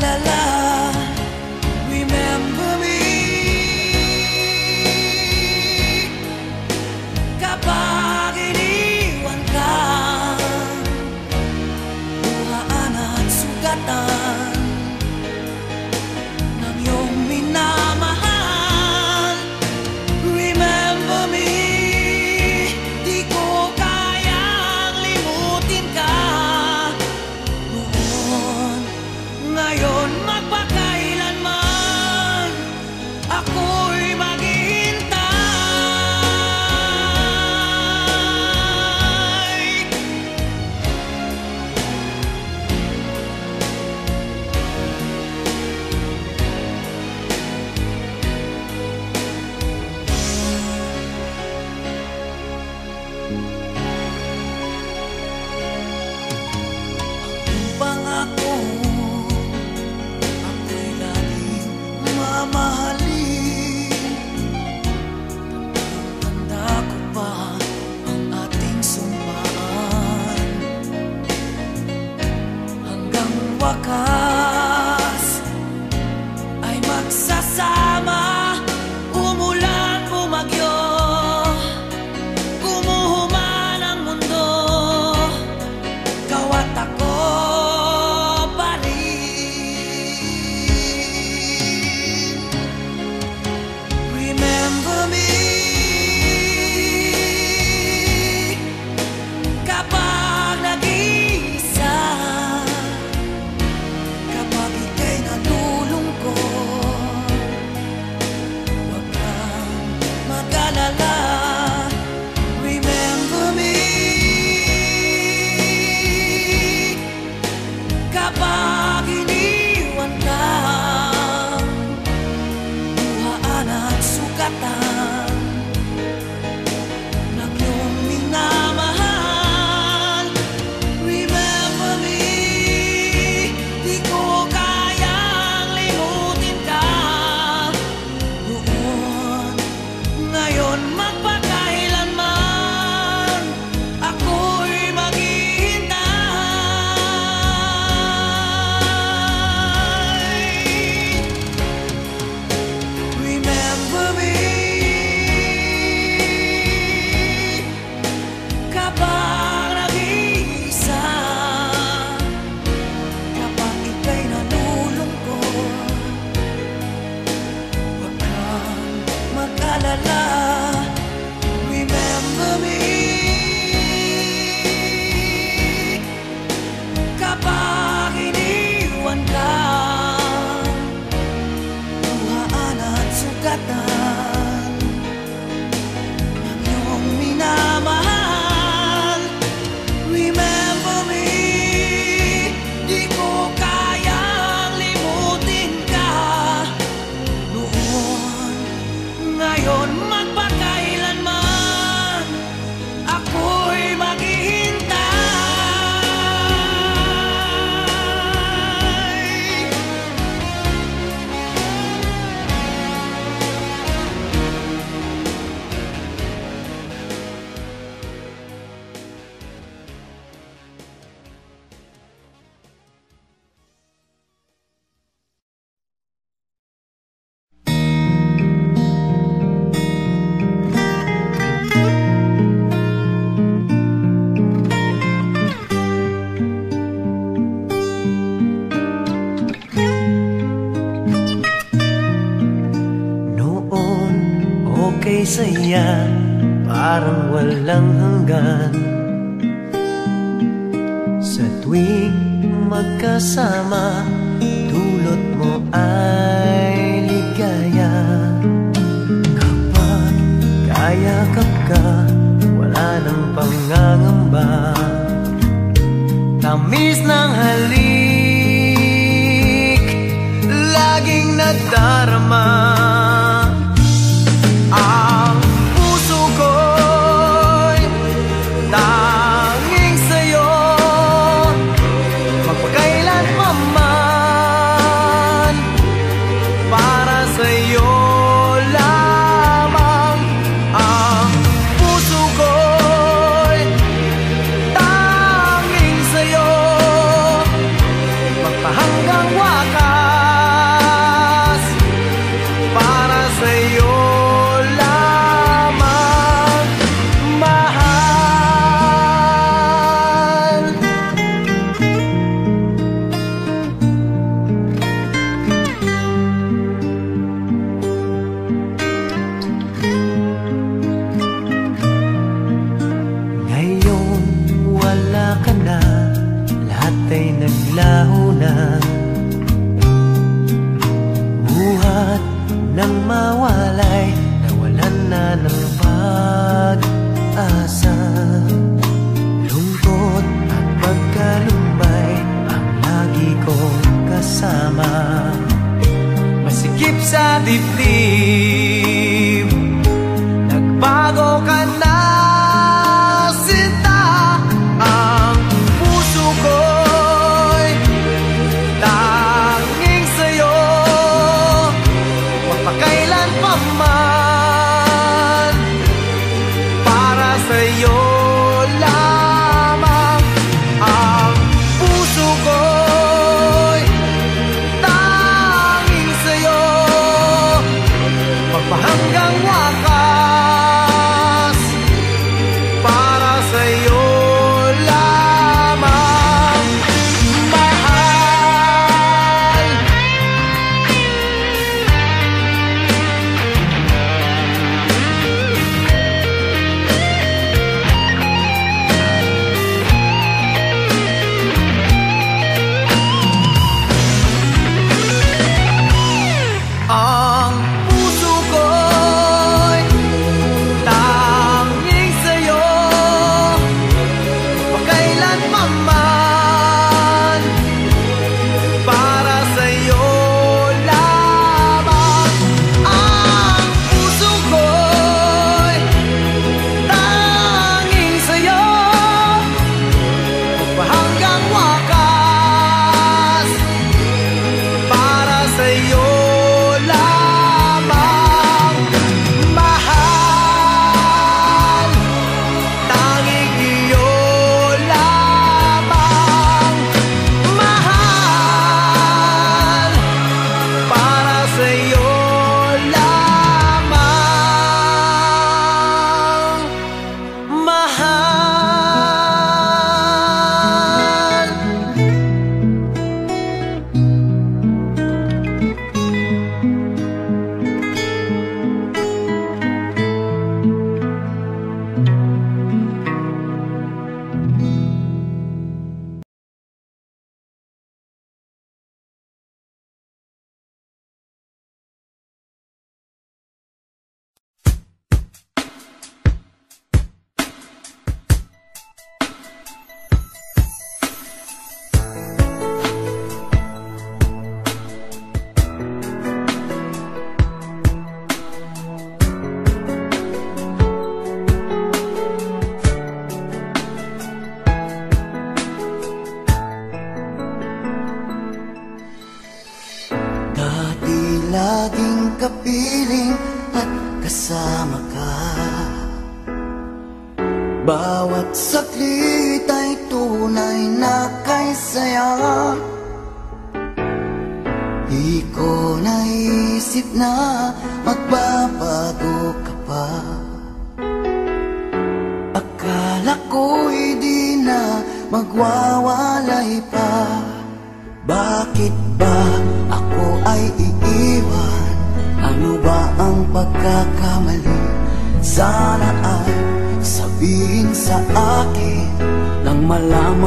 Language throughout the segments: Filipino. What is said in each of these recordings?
la la la. la la. saya Parang walang hanggan. Sa tuwing magkasama Dulot mo ay ligaya. Kapag kayakap ka Wala ng pangangamba. Tamis ng halik Laging nadarama sa dibdib.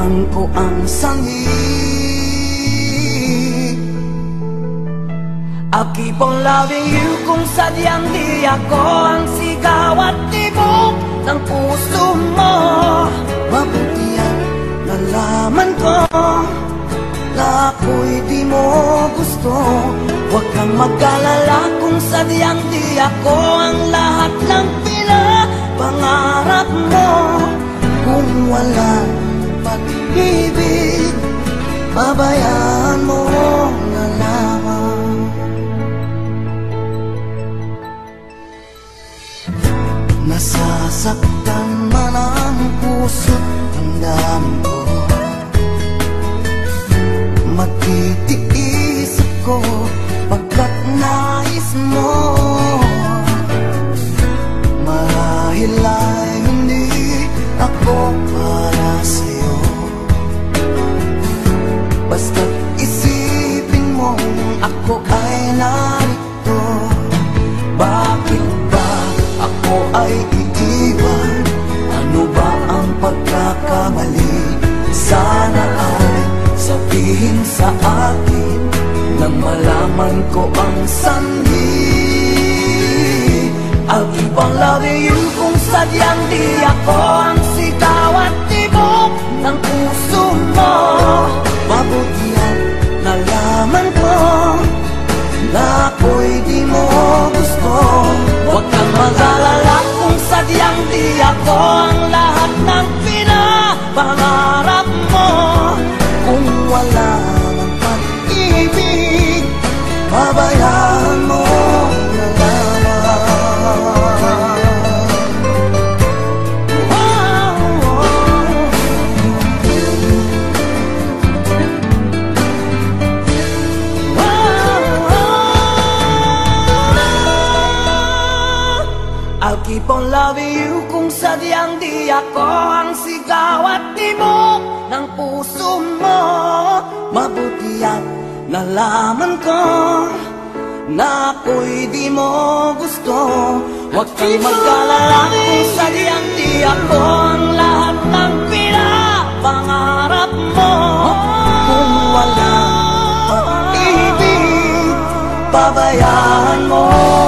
Malaman ko ang sanhi I'll keep on loving you kung sadyang di ako ang sigaw at tibok ng puso mo. Mabuti at nalaman ko na ako'y di mo gusto. Huwag kang mag-alala kung sadyang di ako ang lahat ng pinapangarap mo. Kung wala pag-ibig, babayaan mo na lamang. Nasasaktan man ang puso't damdamin ko. Magtitiis ako pagkat nais mo sabihin sa akin Nang malaman ko ang sanhi. On loving you kung sadyang di ako ang sigaw at tibok ng puso mo. Mabuti ang nalaman ko na ako'y di mo gusto. Huwag kang mag-alala kung sadyang di ako ang lahat ng pinapangarap di mo gusto. Huwag kang mag-alala kung sadyang di ako ang lahat ng pinapangarap mo. Kung wala pag-ibig, babayaan mo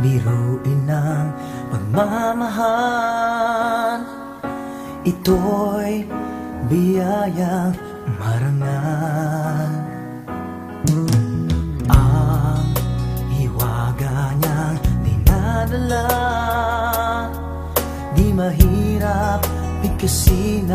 biruin ng pagmamahal Ito'y biyayang marangal. Ang hiwaga niyang dinadala. Di mahirap bigkasin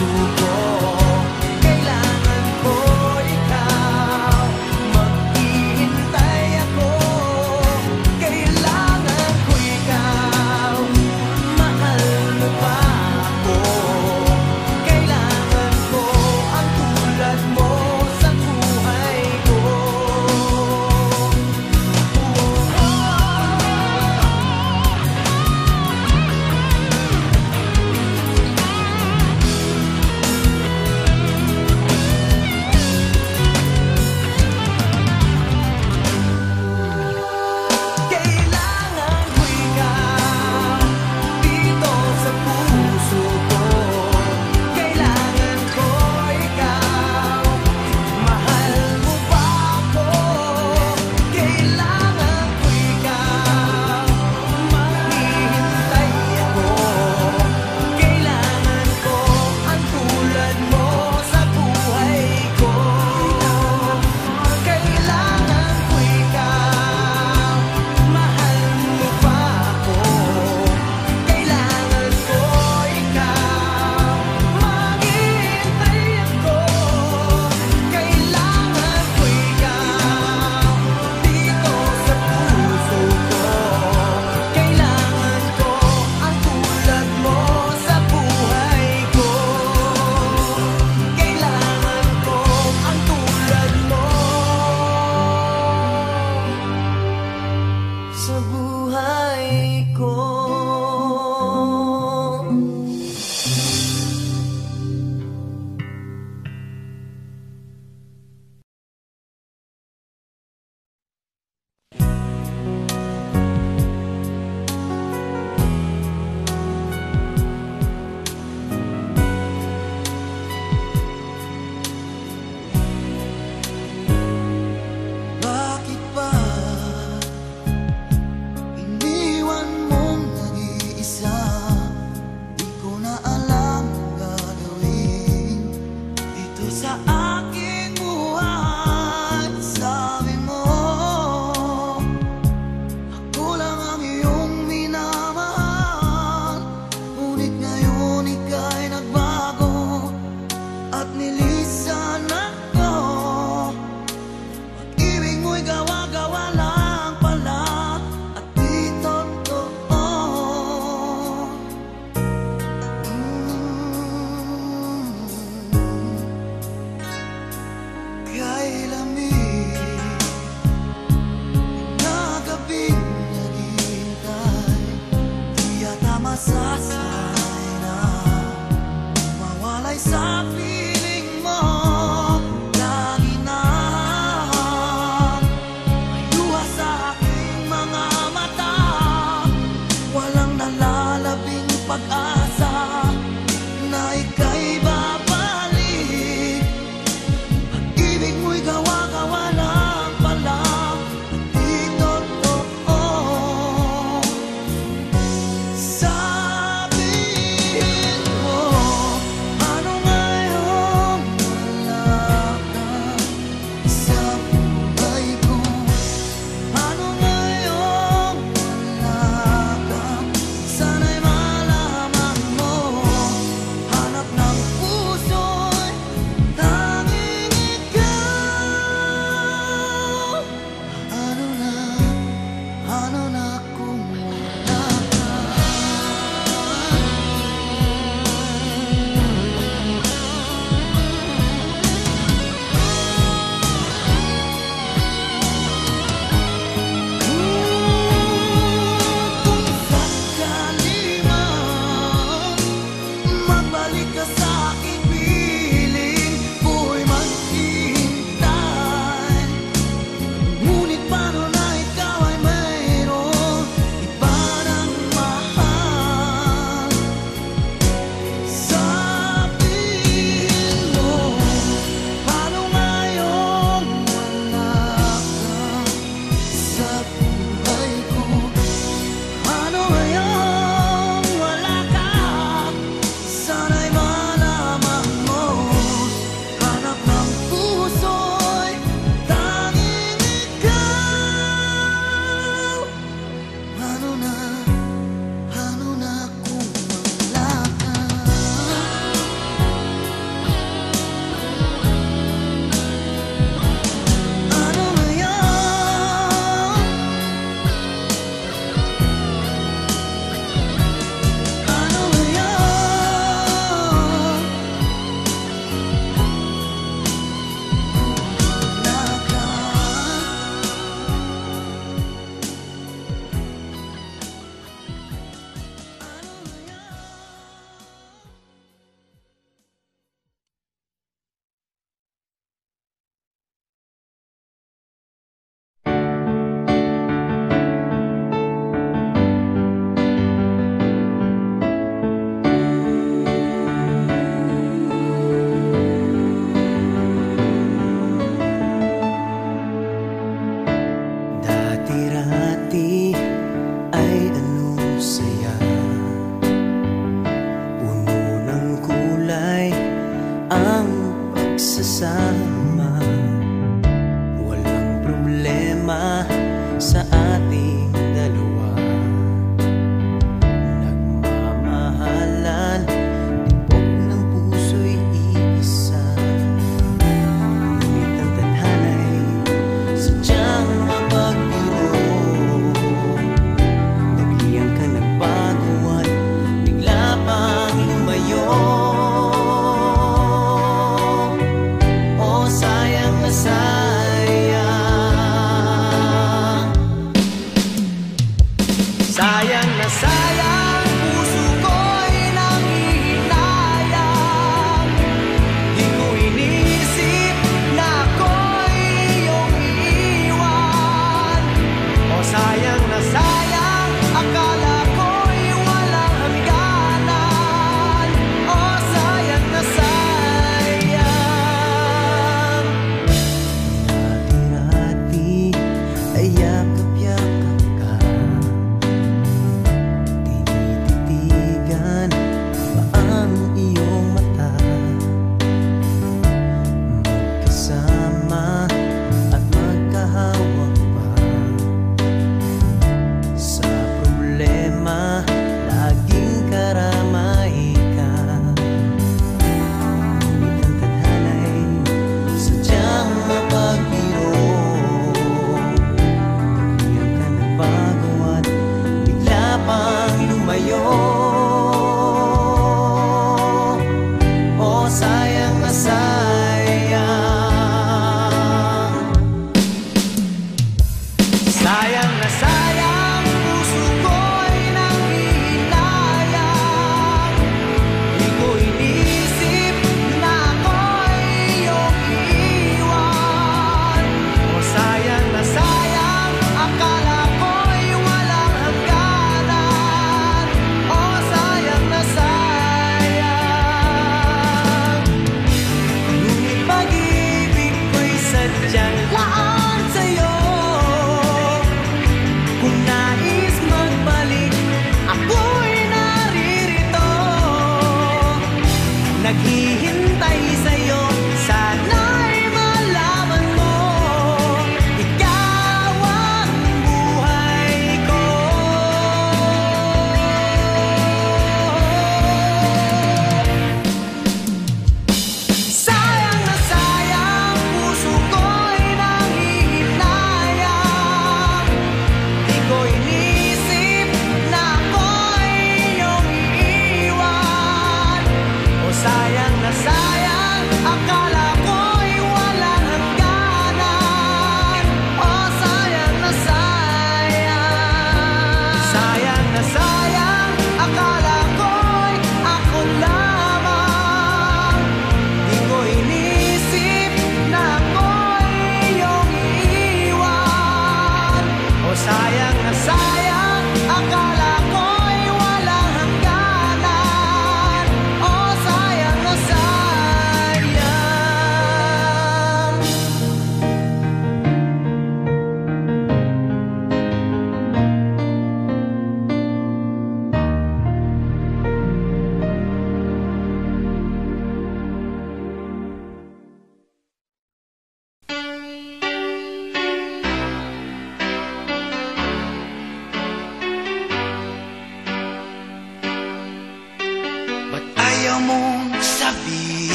You.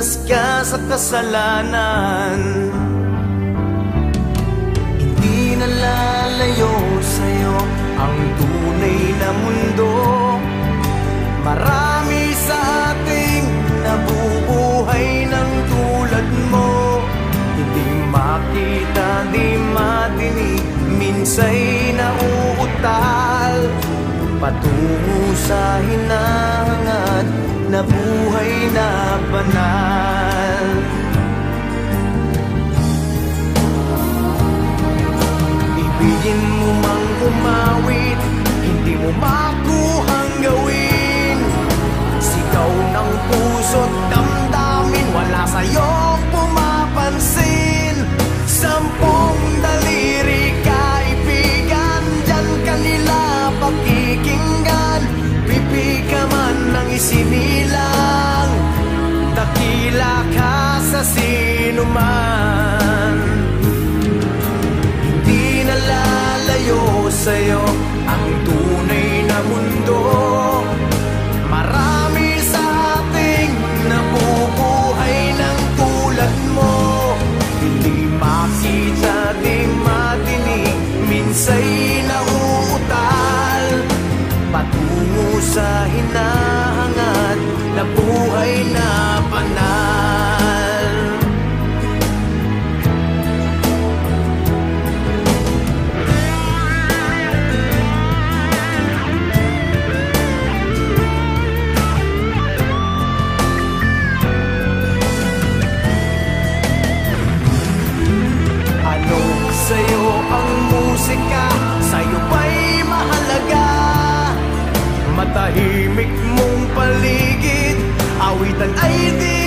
Ligtas ka sa kasalanan. Hindi nalalayo sa'yo ang tunay na mundo. Marami sa ating nabubuhay ng tulad mo. Hindi makita, di madinig, minsa'y nauutal. Patungo sa hinahangad na buhay na banal. Ibigin mo mang umawit Hindi mo makuhang gawin. Sigaw ng puso't damdamin Wala sa'yo sinilang dakila ka sa sino man. Hindi nalalayo sa'yo ang tunay na mundo. Marami sa ating nabubuhay ng tulad mo. Hindi makita, di matinig, minsa'y nauutal. Patungo sa hinahanap ako'y napanal Ano sa'yo ang musika? Sa'yo ba'y mahalaga? Matahimik mong paligid Awitan ay di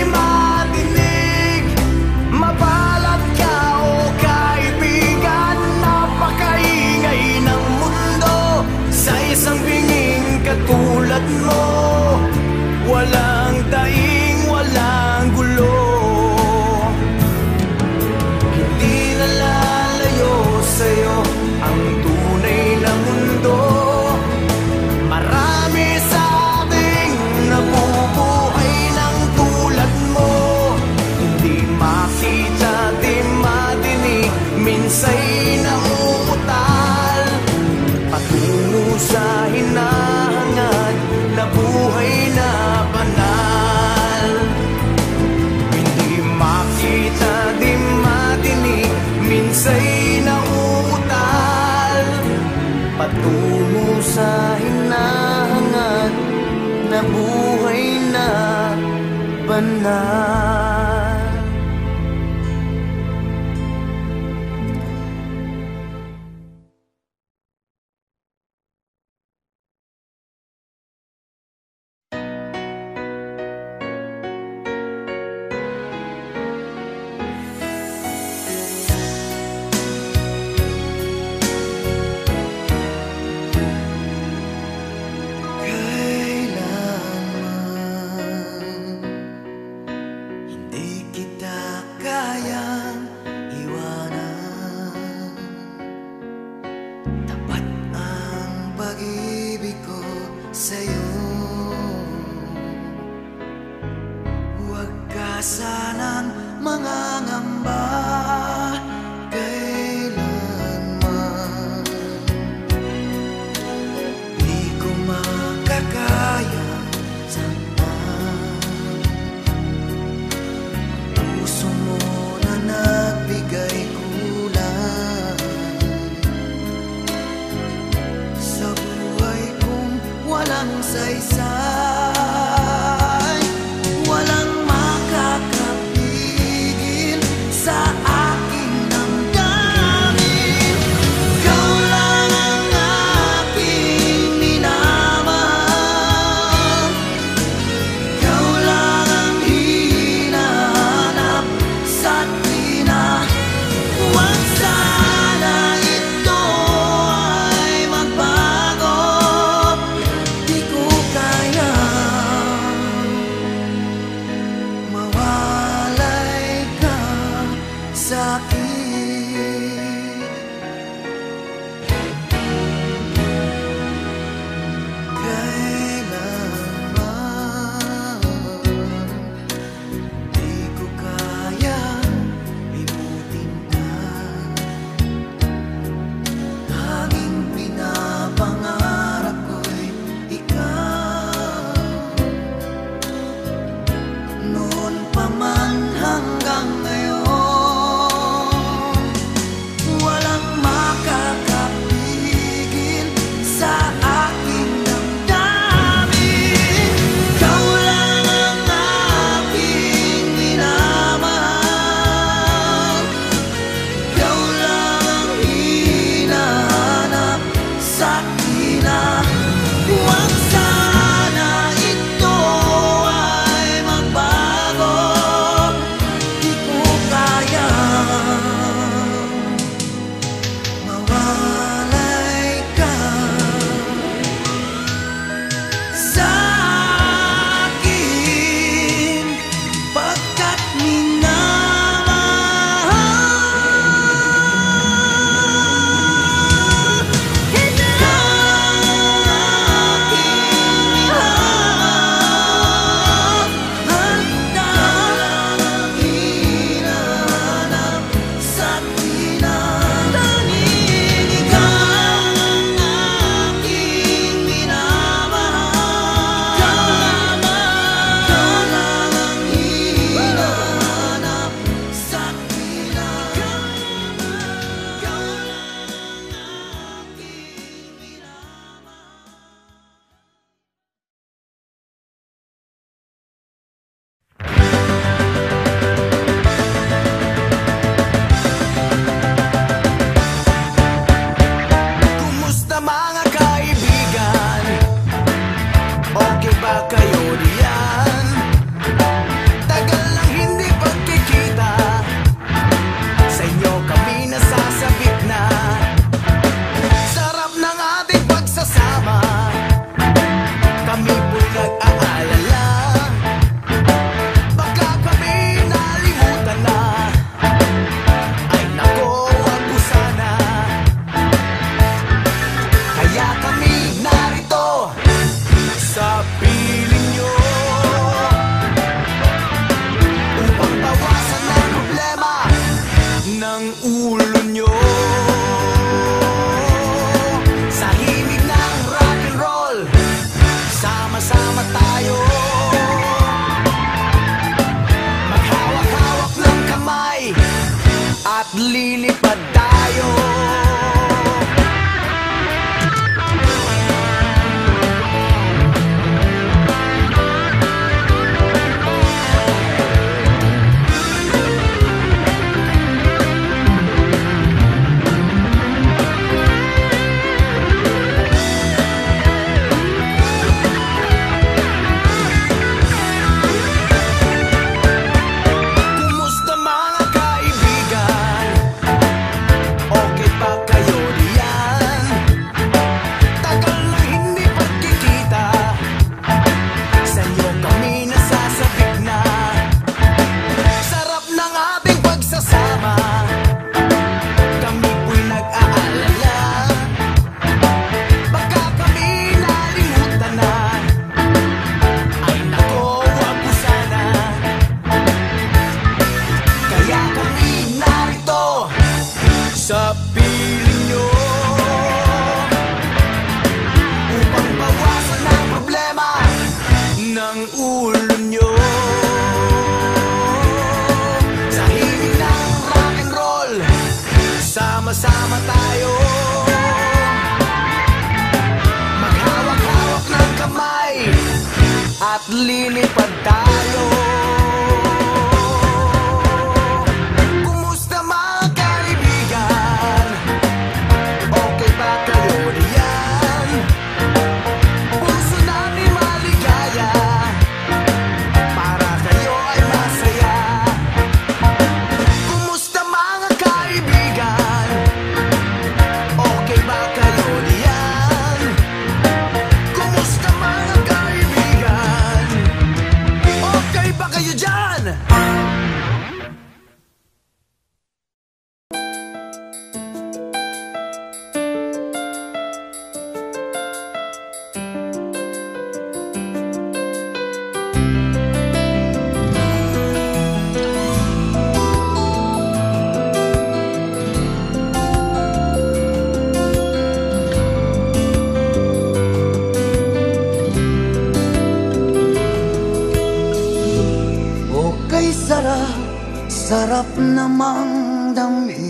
lamang dami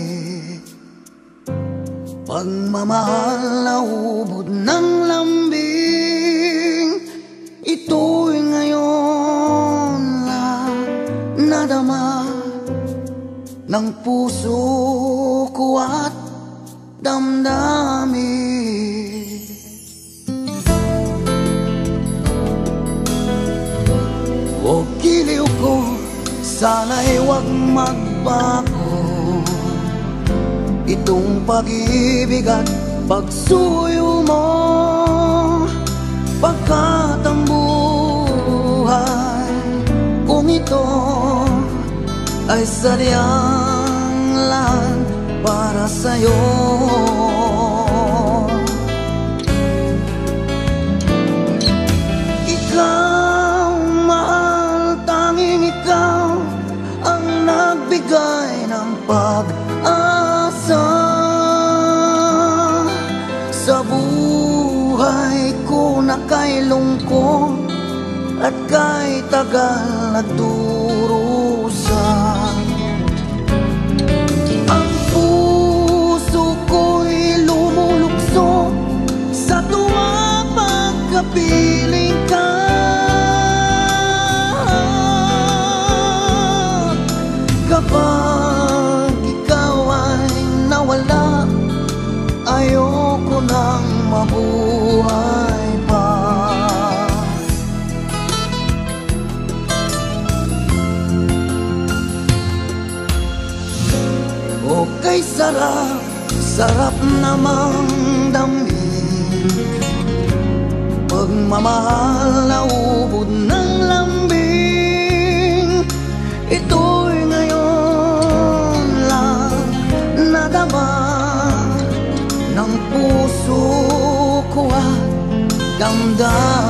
Pagmamahal na ubod ng lambing Ito'y ngayon lang nadama Ng puso ko at damdamin. O giliw ko, sana'y wag mag ba ko Itong pag-ibig at pagsuyo mo Pagkat ang buhay Kung ito ay sadyang lahat para sa'yo. pag-asa Sa buhay ko na kay lungkot At kay tagal nagdurusa. Ang puso ko'y lumulukso Sa tuwang magkapiling sarap, sarap namang damhin. Pagmamahal na ubod ng lambing Ito'y ngayon lang nadama ng puso ko at damdamin.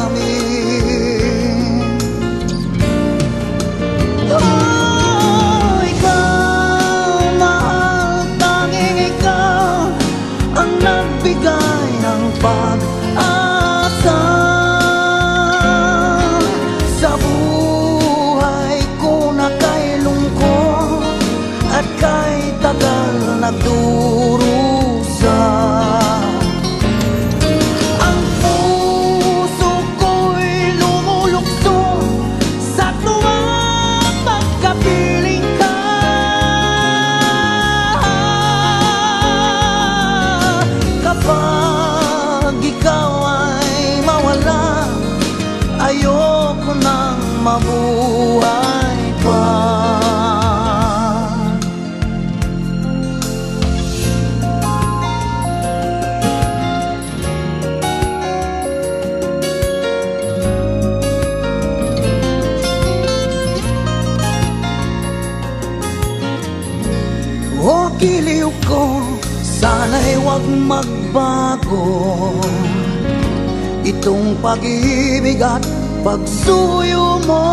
Itong pag-ibig at pagsuyo mo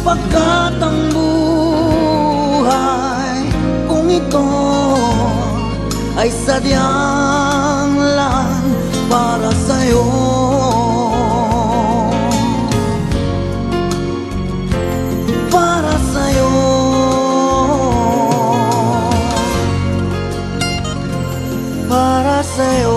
Pagkat ang buhay kung ito Ay sadyang lang para sa'yo. Para sa'yo. Para sa'yo.